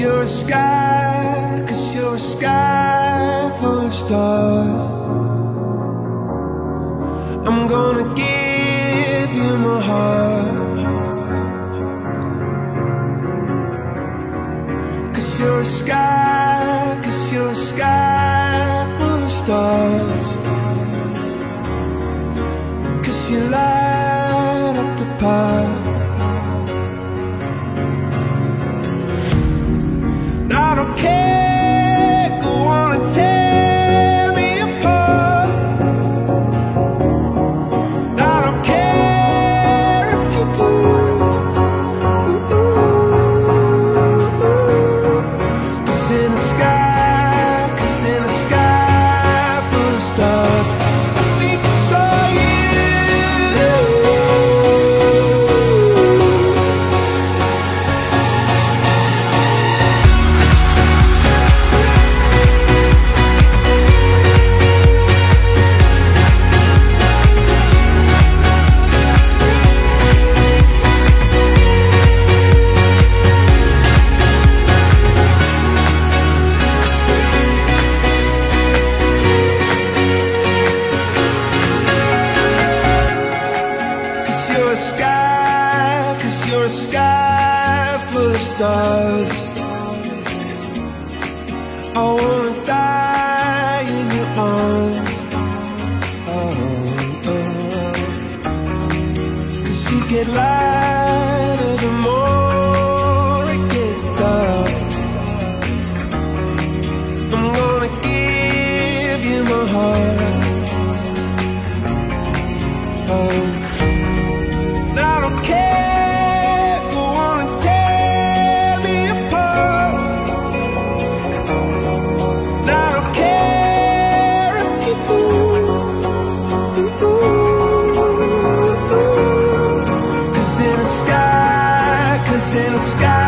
you're a sky, cause you're a sky full of stars. I'm gonna give you my heart. Cause you're a sky, cause you're a sky full of stars. Cause you light stars. I wanna die in your arms. Oh, oh. Cause you get lighter the more it gets dark. I'm gonna give you my heart. the sky.